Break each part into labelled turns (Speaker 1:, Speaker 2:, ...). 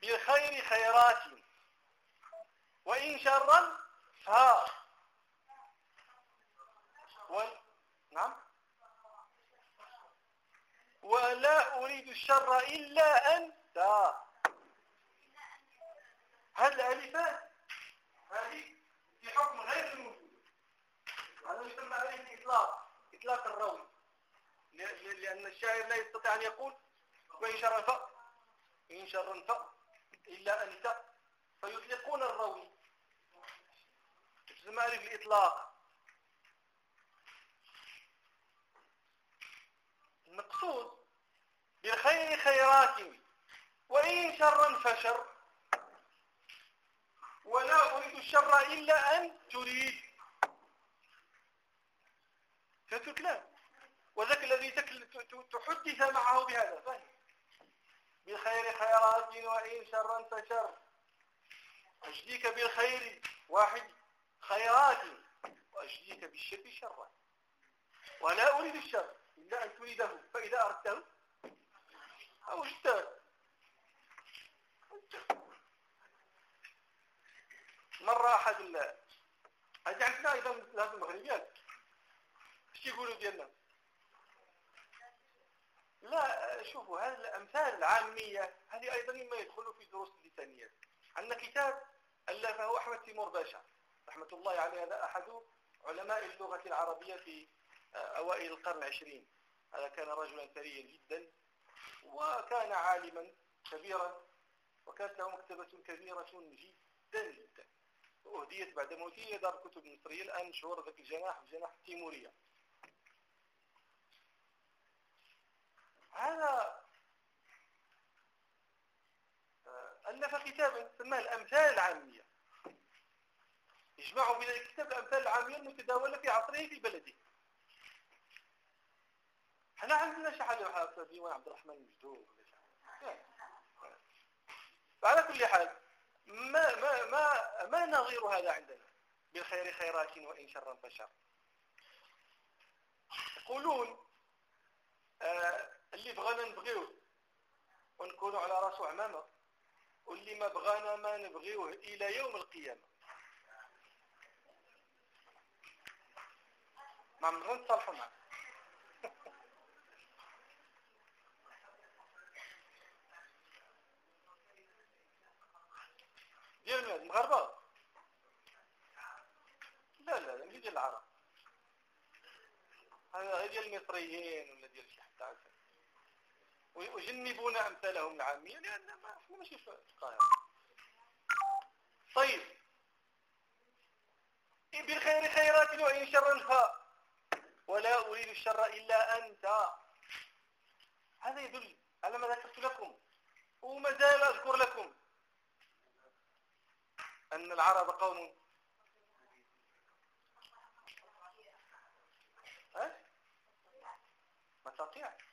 Speaker 1: بالخير خيرات. وإن شرا فا و... نعم. ولا أريد الشر إلا أنت هذه الألفات هذه في حكم غير الموجود. هذا يسمى عليه الإطلاق إطلاق الروي لأن الشاعر لا يستطيع أن يقول وإن شرا ف إن شرا ف إلا أنت فيطلقون الروي. تسمى عليه الإطلاق المقصود بالخير خيرات وإن شرا فشر. ولا أريد الشر إلا أن تريد. فهمت الكلام وذاك الذي تحدث معه بهذا. فهم بالخير خيرات وإن شرا فشر. أجديك بالخير واحد خيرات وأجديك بالشر شرا ولا أريد الشر إلا أن تريده فإذا أردته أوجدته مرة أحد. هذه عندنا أيضا مثل هذه المغربيات إيش يقولوا ديالنا؟ شوفوا هذه الأمثال العامية هذه أيضا مما يدخل في دروس اللسانيات عندنا كتاب ألفه أحمد تيمور باشا رحمة الله عليه هذا أحد علماء اللغة العربية في أوائل القرن العشرين هذا كان رجلا ثريا جدا وكان عالما كبيرا وكانت له مكتبة كبيرة جدا جدا. وأهديت بعد موته دار الكتب المصرية الآن مشهور ذاك الجناح بجناح التيمورية هذا آه، ألف كتابا سماه الأمثال العامية. يجمع بين الكتاب الأمثال العامية المتداولة في عصره في بلده. إحنا عندنا حاجة بحال ديوان عبد الرحمن المجدود وعلى كل حال ما ما ما ما نظير هذا عندنا؟ بالخير خيرات وإن شرا فشر. يقولون آه اللي بغانا نبغيوه. ونكونوا على راسو عمامة. واللي ما بغانا ما نبغيوه إلى يوم القيامة. ما من نتصالحوا معه ديال من المغاربة لا لا لا ديال العرب. هذا ديال المصريين ولا ديال شي حتى ويجنبون أمثالهم العامية لأن ما إحنا ماشي في القاهرة. طيب. بالخير خيرات وإن شرا ف ولا أريد الشر إلا أنت. هذا يدل على ما ذكرت لكم. وما زال أذكر لكم. أن العرب قوم. ها؟ مساطيع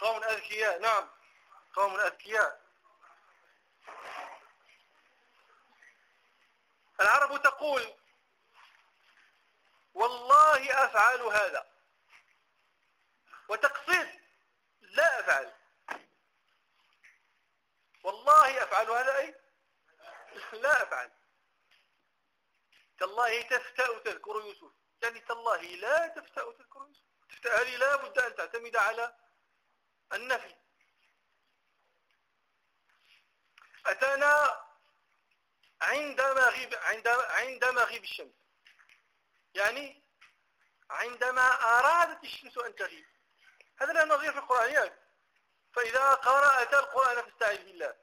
Speaker 1: قوم أذكياء نعم. قوم أذكياء. العرب تقول والله أفعل هذا. وتقصد لا أفعل. والله أفعل هذا أي؟ لا أفعل. تالله تفتأ تذكر يوسف. يعني تالله لا تفتأ تذكر يوسف. تفتأ هذه لا بد أن تعتمد على النفي. أتانا عندما غيب عندما غيب الشمس. يعني عندما أرادت الشمس أن تغيب. هذا لا نظير في القرآن يعني. فإذا قرأت القرآن فاستعذ بالله.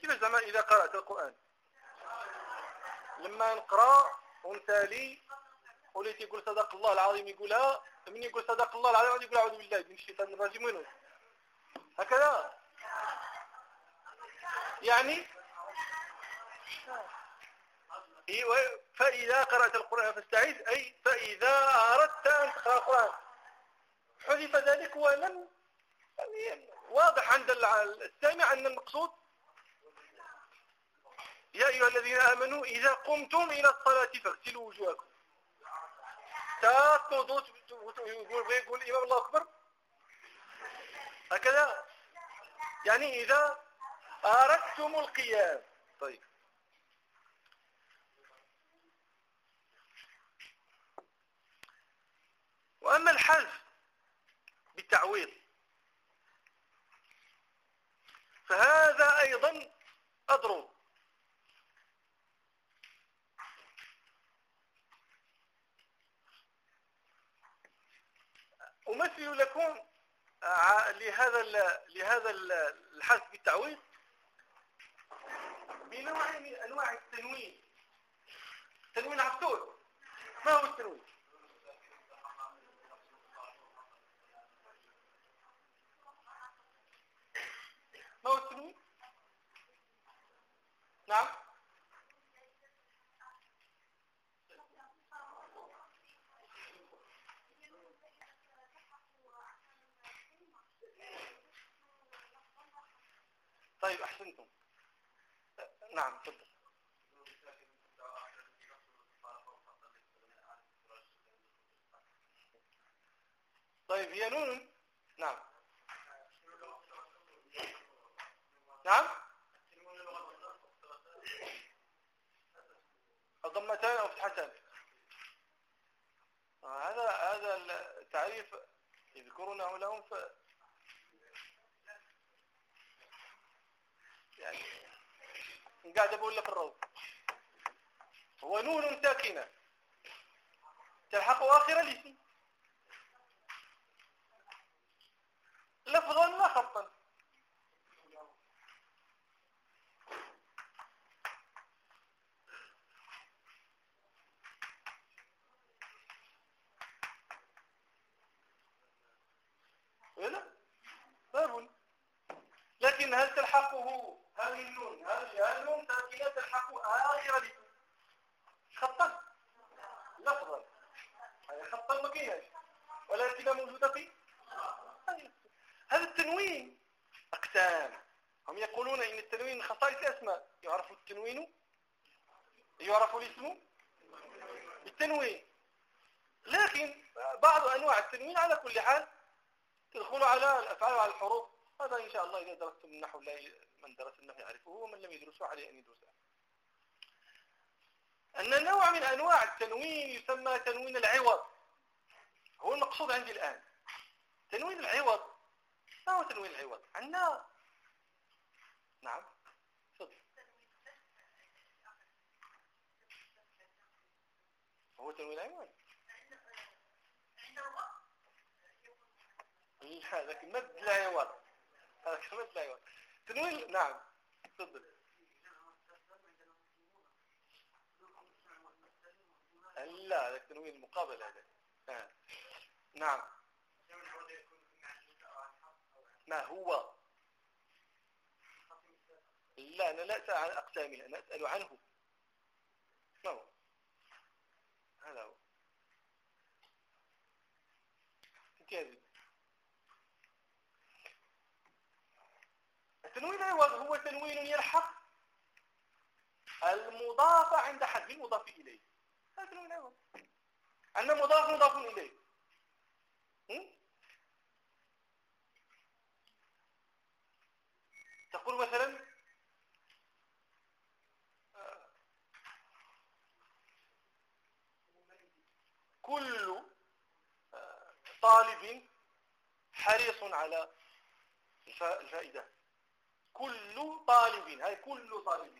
Speaker 1: كيف زعما إذا قرأت القرآن؟ لما نقرأ ونتالي وليت يقول صدق الله العظيم يقولها من يقول صدق الله العظيم يقول أعوذ بالله من الشيطان الرجيم وينه هكذا؟ يعني؟ فإذا قرأت القرآن فاستعيذ أي فإذا أردت أن تقرأ القرآن. حذف ذلك ولم يعني واضح عند السامع أن المقصود يا أيها الذين آمنوا إذا قمتم إلى الصلاة فاغسلوا وجوهكم. تاقضوا يقول يقول الإمام الله أكبر. هكذا. يعني إذا أردتم القيام. طيب. وأما الحذف بالتعويض أمثل لكم لهذا لهذا الحذف بالتعويض بنوع من أنواع التنوين. تنوين عفتور ما هو التنوين ما هو التنوين نعم طيب أحسنتم. نعم تفضل. طيب هي نون. نعم. نعم. الضمتان أو فتحتان آه، هذا هذا التعريف يذكرونه لهم ف يعني قاعد أقول لك الروض هو نون ساكنة تلحق آخر الاسم. لفظا لا؟ خطا باب لكن هل تلحقه هذه النون هذه النون ساكنة تلحق آخر خطا لفظا. هذه خطا ما ولكن موجودة في هذا التنوين. أقسام. هم يقولون إن التنوين خصائص الأسماء. يعرف التنوين؟ يعرف الاسم؟ بالتنوين لكن بعض أنواع التنوين على كل حال تدخل على الأفعال وعلى الحروف. هذا إن شاء الله إذا درستم النحو من درس النحو يعرفه ومن لم يدرسه عليه أن يدرسه. أن نوع من أنواع التنوين يسمى تنوين العوض. هو المقصود عندي الآن. تنوين العوض ما هو تنوين العوض؟ عندنا نعم. صدق هو تنوين العوض. هذاك مد لا يوض هذاك مد لا يوض تنوين نعم. تفضل. لا هذاك تنوين المقابل هذا. آه. نعم. ما هو؟ لا أنا لا أسأل عن أقسامه أنا أسأل عنه. ما هو؟ هذا هو. كذب التنوين العوض هو تنوين يلحق المضاف عند حد المضاف إليه؟ هذا تنوين العوض عندنا مضاف مضاف إليه. تقول مثلا كل طالب حريص على الفائدة. كل طالب هاي كل طالب